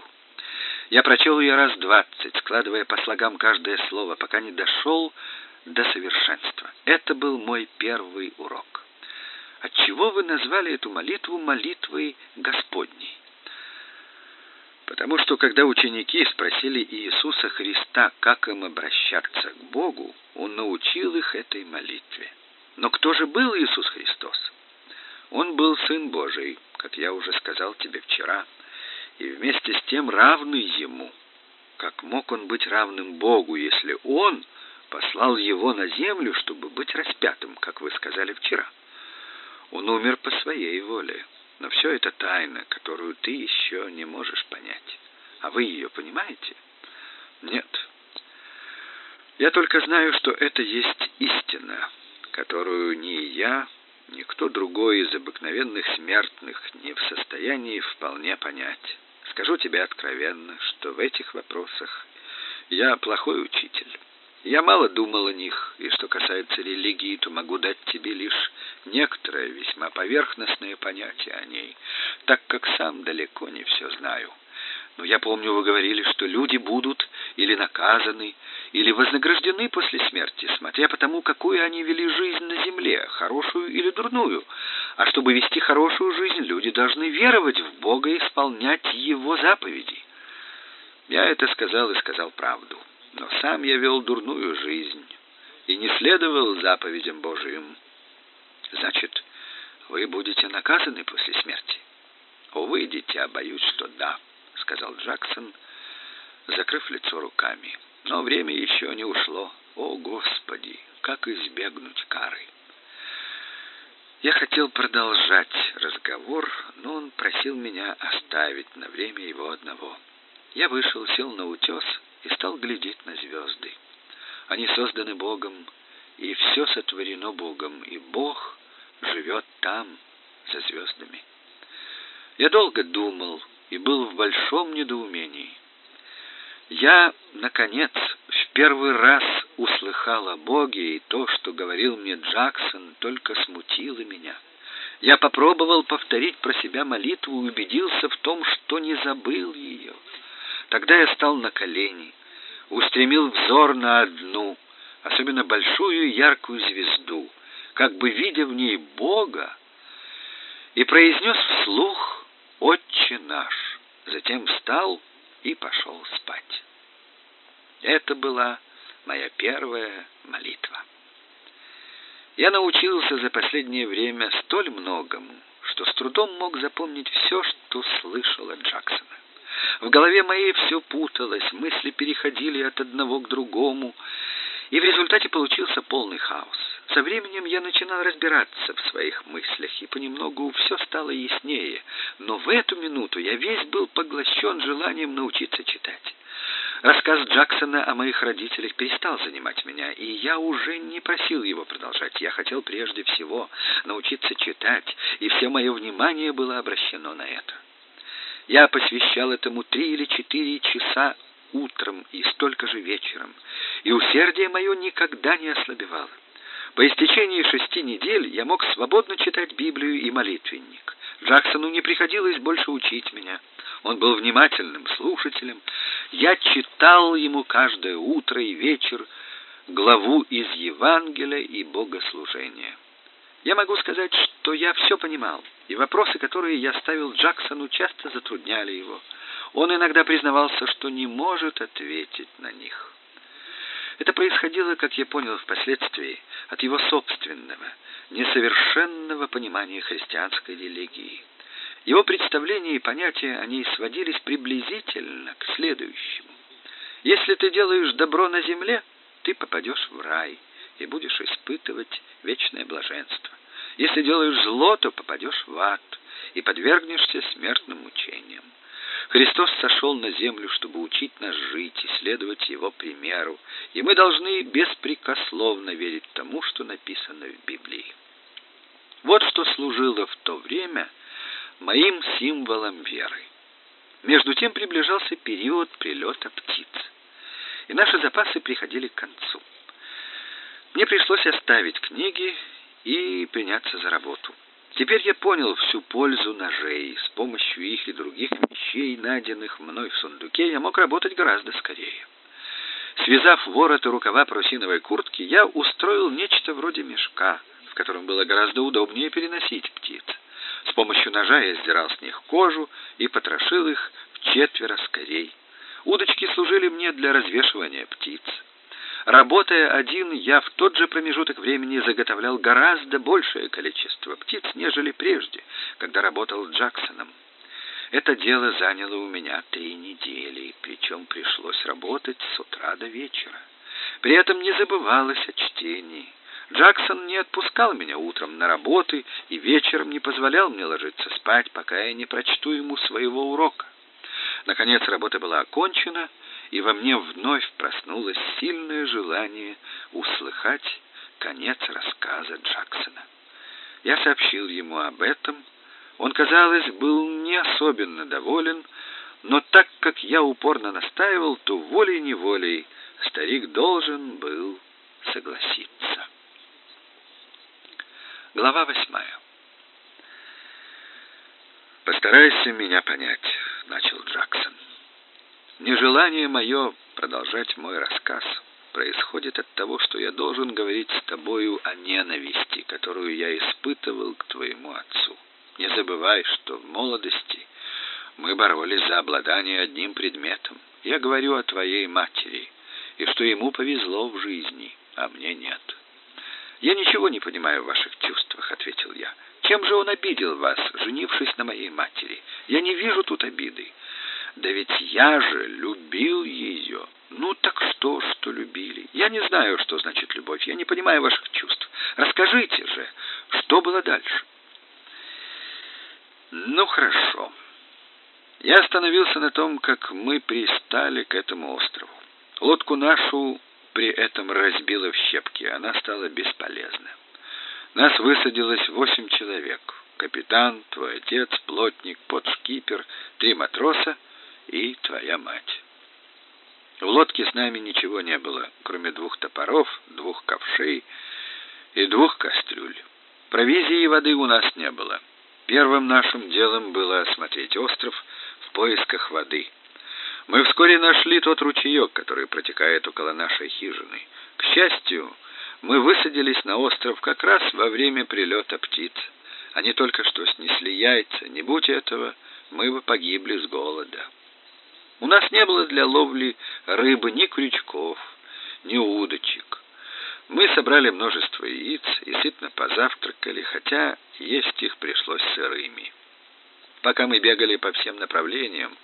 Я прочел ее раз двадцать, складывая по слогам каждое слово, пока не дошел до совершенства. Это был мой первый урок. Отчего вы назвали эту молитву молитвой Господней? Потому что когда ученики спросили Иисуса Христа, как им обращаться к Богу, он научил их этой молитве. Но кто же был Иисус Христос? Он был Сын Божий, как я уже сказал тебе вчера, и вместе с тем равный ему. Как мог он быть равным Богу, если он послал его на землю, чтобы быть распятым, как вы сказали вчера? Он умер по своей воле. Но все это тайна, которую ты еще не можешь понять. А вы ее понимаете? Нет. Я только знаю, что это есть истина, которую ни я, ни кто другой из обыкновенных смертных не в состоянии вполне понять. Скажу тебе откровенно, что в этих вопросах я плохой учитель. Я мало думал о них, и что касается религии, то могу дать тебе лишь некоторое весьма поверхностное понятие о ней, так как сам далеко не все знаю. Но я помню, вы говорили, что люди будут или наказаны, или вознаграждены после смерти, смотря по тому, какую они вели жизнь на земле, хорошую или дурную. А чтобы вести хорошую жизнь, люди должны веровать в Бога и исполнять Его заповеди. Я это сказал и сказал правду но сам я вел дурную жизнь и не следовал заповедям Божиим. Значит, вы будете наказаны после смерти? Увы, дитя, боюсь, что да, сказал Джексон, закрыв лицо руками. Но время еще не ушло. О, Господи, как избегнуть кары? Я хотел продолжать разговор, но он просил меня оставить на время его одного. Я вышел, сел на утес и стал глядеть на звезды. Они созданы Богом, и все сотворено Богом, и Бог живет там, за звездами. Я долго думал и был в большом недоумении. Я, наконец, в первый раз услыхал о Боге, и то, что говорил мне Джексон, только смутило меня. Я попробовал повторить про себя молитву и убедился в том, что не забыл ее. Тогда я стал на колени, устремил взор на одну, особенно большую яркую звезду, как бы видя в ней Бога, и произнес вслух «Отче наш», затем встал и пошел спать. Это была моя первая молитва. Я научился за последнее время столь многому, что с трудом мог запомнить все, что слышал от Джексона. В голове моей все путалось, мысли переходили от одного к другому, и в результате получился полный хаос. Со временем я начинал разбираться в своих мыслях, и понемногу все стало яснее, но в эту минуту я весь был поглощен желанием научиться читать. Рассказ Джексона о моих родителях перестал занимать меня, и я уже не просил его продолжать. Я хотел прежде всего научиться читать, и все мое внимание было обращено на это. Я посвящал этому три или четыре часа утром и столько же вечером, и усердие мое никогда не ослабевало. По истечении шести недель я мог свободно читать Библию и молитвенник. Джексону не приходилось больше учить меня. Он был внимательным слушателем. Я читал ему каждое утро и вечер главу из Евангелия и богослужения. Я могу сказать, что я все понимал, и вопросы, которые я ставил Джексону, часто затрудняли его. Он иногда признавался, что не может ответить на них. Это происходило, как я понял впоследствии, от его собственного, несовершенного понимания христианской религии. Его представления и понятия о ней сводились приблизительно к следующему. Если ты делаешь добро на земле, ты попадешь в рай и будешь испытывать вечное блаженство. Если делаешь зло, то попадешь в ад и подвергнешься смертным мучениям. Христос сошел на землю, чтобы учить нас жить и следовать Его примеру, и мы должны беспрекословно верить тому, что написано в Библии. Вот что служило в то время моим символом веры. Между тем приближался период прилета птиц, и наши запасы приходили к концу. Мне пришлось оставить книги и приняться за работу. Теперь я понял всю пользу ножей. С помощью их и других вещей, найденных мной в сундуке, я мог работать гораздо скорее. Связав ворот и рукава парусиновой куртки, я устроил нечто вроде мешка, в котором было гораздо удобнее переносить птиц. С помощью ножа я сдирал с них кожу и потрошил их в четверо скорей. Удочки служили мне для развешивания птиц. Работая один, я в тот же промежуток времени заготовлял гораздо большее количество птиц, нежели прежде, когда работал с Джексоном. Это дело заняло у меня три недели, причем пришлось работать с утра до вечера. При этом не забывалось о чтении. Джексон не отпускал меня утром на работы и вечером не позволял мне ложиться спать, пока я не прочту ему своего урока. Наконец работа была окончена, и во мне вновь проснулось сильное желание услыхать конец рассказа Джексона. Я сообщил ему об этом. Он, казалось, был не особенно доволен, но так как я упорно настаивал, то волей-неволей старик должен был согласиться. Глава восьмая. Постарайся меня понять, начал Джексон. Нежелание мое продолжать мой рассказ происходит от того, что я должен говорить с тобою о ненависти, которую я испытывал к твоему отцу. Не забывай, что в молодости мы боролись за обладание одним предметом. Я говорю о твоей матери, и что ему повезло в жизни, а мне нет. Я ничего не понимаю в ваших чувствах, ответил я. Чем же он обидел вас, женившись на моей матери? Я не вижу тут обиды. Да ведь я же любил ее. Ну так что, что любили? Я не знаю, что значит любовь. Я не понимаю ваших чувств. Расскажите же, что было дальше? Ну хорошо. Я остановился на том, как мы пристали к этому острову. Лодку нашу при этом разбило в щепки, она стала бесполезна. Нас высадилось восемь человек. Капитан, твой отец, плотник, подшкипер, три матроса и твоя мать. В лодке с нами ничего не было, кроме двух топоров, двух ковшей и двух кастрюль. Провизии и воды у нас не было. Первым нашим делом было осмотреть остров в поисках воды. Мы вскоре нашли тот ручеек, который протекает около нашей хижины. К счастью, мы высадились на остров как раз во время прилета птиц. Они только что снесли яйца. Не будь этого, мы бы погибли с голода. У нас не было для ловли рыбы ни крючков, ни удочек. Мы собрали множество яиц и сытно позавтракали, хотя есть их пришлось сырыми. Пока мы бегали по всем направлениям,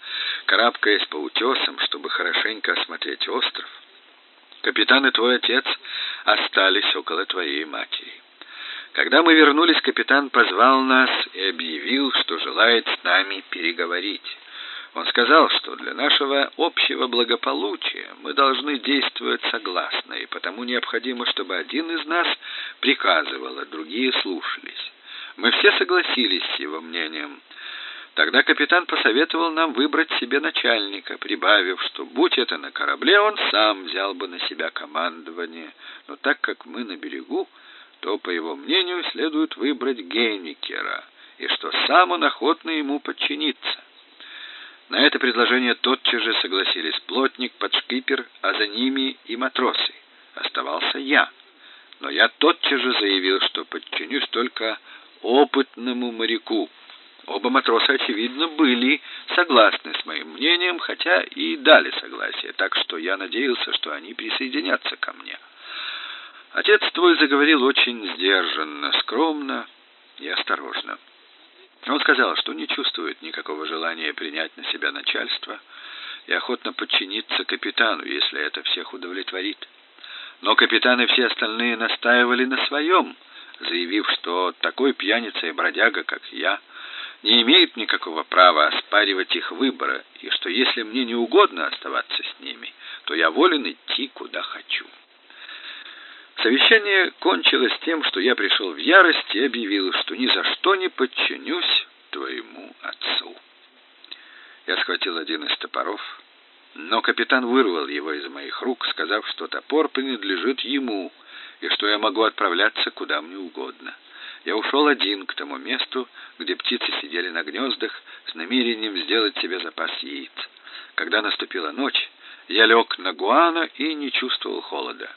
карабкаясь по утесам, чтобы хорошенько осмотреть остров, капитан и твой отец остались около твоей матери. Когда мы вернулись, капитан позвал нас и объявил, что желает с нами переговорить. Он сказал, что для нашего общего благополучия мы должны действовать согласно, и потому необходимо, чтобы один из нас приказывал, а другие слушались. Мы все согласились с его мнением. Тогда капитан посоветовал нам выбрать себе начальника, прибавив, что будь это на корабле, он сам взял бы на себя командование. Но так как мы на берегу, то, по его мнению, следует выбрать Гейникера, и что сам он охотно ему подчинится. На это предложение тотчас же согласились плотник, подшкипер, а за ними и матросы. Оставался я. Но я тотчас же заявил, что подчинюсь только опытному моряку. Оба матроса, очевидно, были согласны с моим мнением, хотя и дали согласие, так что я надеялся, что они присоединятся ко мне. Отец твой заговорил очень сдержанно, скромно и осторожно. Он сказал, что не чувствует никакого желания принять на себя начальство и охотно подчиниться капитану, если это всех удовлетворит. Но капитан и все остальные настаивали на своем, заявив, что такой пьяница и бродяга, как я, не имеет никакого права оспаривать их выбора, и что если мне не угодно оставаться с ними, то я волен идти куда хочу. Совещание кончилось тем, что я пришел в ярость и объявил, что ни за что не подчинюсь твоему отцу. Я схватил один из топоров, но капитан вырвал его из моих рук, сказав, что топор принадлежит ему и что я могу отправляться куда мне угодно. Я ушел один к тому месту, где птицы сидели на гнездах с намерением сделать себе запас яиц. Когда наступила ночь, я лег на гуана и не чувствовал холода.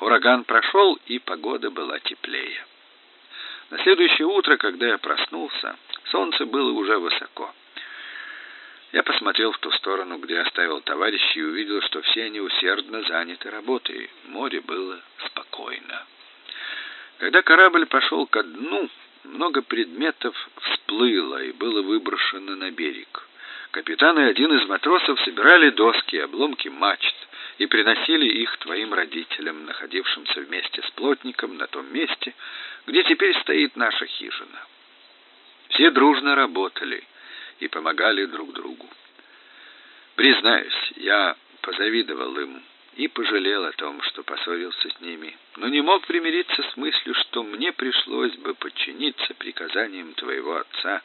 Ураган прошел, и погода была теплее. На следующее утро, когда я проснулся, солнце было уже высоко. Я посмотрел в ту сторону, где оставил товарищей, и увидел, что все они усердно заняты работой. Море было спокойно. Когда корабль пошел ко дну, много предметов всплыло и было выброшено на берег. капитан и один из матросов собирали доски и обломки мачт и приносили их твоим родителям, находившимся вместе с плотником на том месте, где теперь стоит наша хижина. Все дружно работали и помогали друг другу. Признаюсь, я позавидовал им и пожалел о том, что поссорился с ними, но не мог примириться с мыслью, что мне пришлось бы подчиниться приказаниям твоего отца,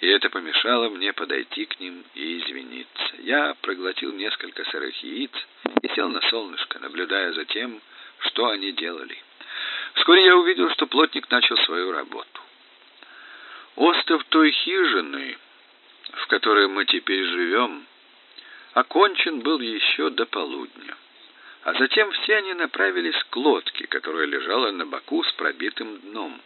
и это помешало мне подойти к ним и извиниться. Я проглотил несколько сырых яиц и сел на солнышко, наблюдая за тем, что они делали. Вскоре я увидел, что плотник начал свою работу. Остов той хижины, в которой мы теперь живем, окончен был еще до полудня. А затем все они направились к лодке, которая лежала на боку с пробитым дном.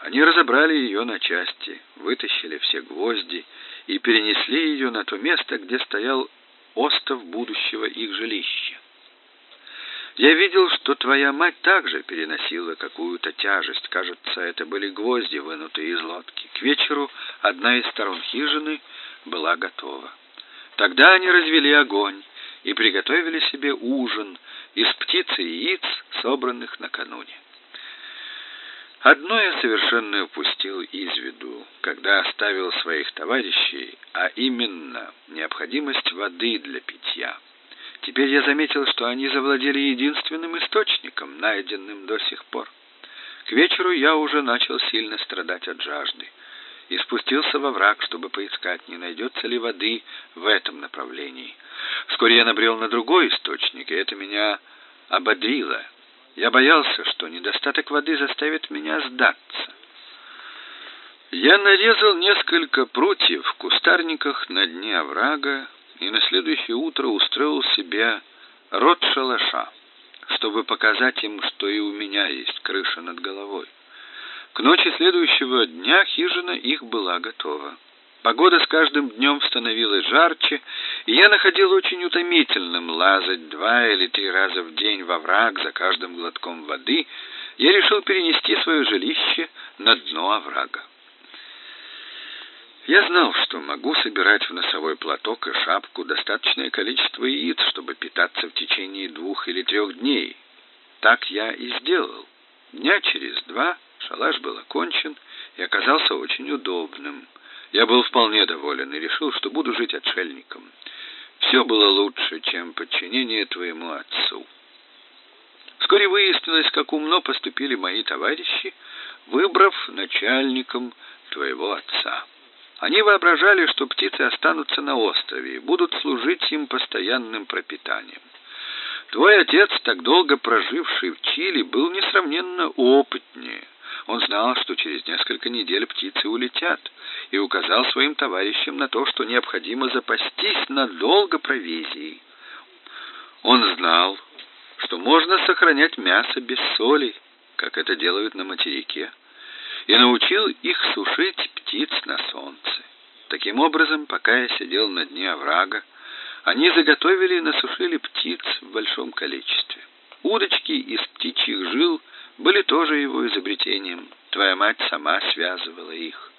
Они разобрали ее на части, вытащили все гвозди и перенесли ее на то место, где стоял остов будущего их жилища. Я видел, что твоя мать также переносила какую-то тяжесть. Кажется, это были гвозди, вынутые из лодки. К вечеру одна из сторон хижины была готова. Тогда они развели огонь и приготовили себе ужин из птицы и яиц, собранных накануне. Одно я совершенно упустил из виду, когда оставил своих товарищей, а именно необходимость воды для питья. Теперь я заметил, что они завладели единственным источником, найденным до сих пор. К вечеру я уже начал сильно страдать от жажды и спустился во враг, чтобы поискать, не найдется ли воды в этом направлении. Вскоре я набрел на другой источник, и это меня ободрило. Я боялся, что недостаток воды заставит меня сдаться. Я нарезал несколько прутьев в кустарниках на дне оврага и на следующее утро устроил себе рот шалаша, чтобы показать им, что и у меня есть крыша над головой. К ночи следующего дня хижина их была готова. Погода с каждым днем становилась жарче, и я находил очень утомительным лазать два или три раза в день во враг за каждым глотком воды. Я решил перенести свое жилище на дно оврага. Я знал, что могу собирать в носовой платок и шапку достаточное количество яиц, чтобы питаться в течение двух или трех дней. Так я и сделал. Дня через два шалаш был окончен и оказался очень удобным. Я был вполне доволен и решил, что буду жить отшельником. Все было лучше, чем подчинение твоему отцу. Вскоре выяснилось, как умно поступили мои товарищи, выбрав начальником твоего отца. Они воображали, что птицы останутся на острове и будут служить им постоянным пропитанием. Твой отец, так долго проживший в Чили, был несравненно опытнее. Он знал, что через несколько недель птицы улетят, и указал своим товарищам на то, что необходимо запастись надолго провизией. Он знал, что можно сохранять мясо без соли, как это делают на материке, и научил их сушить птиц на солнце. Таким образом, пока я сидел на дне оврага, они заготовили и насушили птиц в большом количестве. Удочки из птичьих жил были тоже его изобретением. Твоя мать сама связывала их.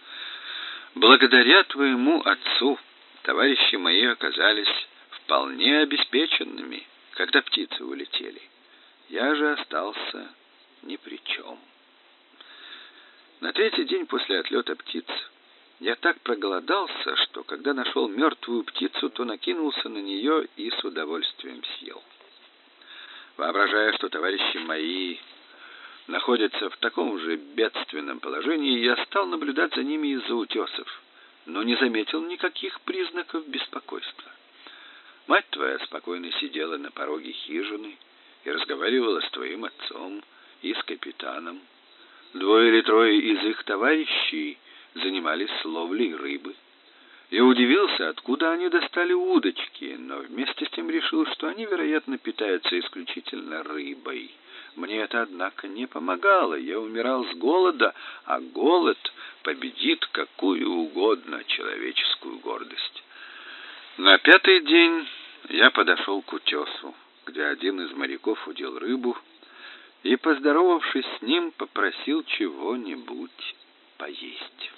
Благодаря твоему отцу товарищи мои оказались вполне обеспеченными, когда птицы улетели. Я же остался ни при чем. На третий день после отлета птиц я так проголодался, что когда нашел мертвую птицу, то накинулся на нее и с удовольствием съел. Воображая, что товарищи мои находятся в таком же бедственном положении, я стал наблюдать за ними из-за утесов, но не заметил никаких признаков беспокойства. Мать твоя спокойно сидела на пороге хижины и разговаривала с твоим отцом и с капитаном. Двое или трое из их товарищей занимались ловлей рыбы. Я удивился, откуда они достали удочки, но вместе с тем решил, что они, вероятно, питаются исключительно рыбой. Мне это, однако, не помогало. Я умирал с голода, а голод победит какую угодно человеческую гордость. На пятый день я подошел к утесу, где один из моряков удил рыбу, и, поздоровавшись с ним, попросил чего-нибудь поесть.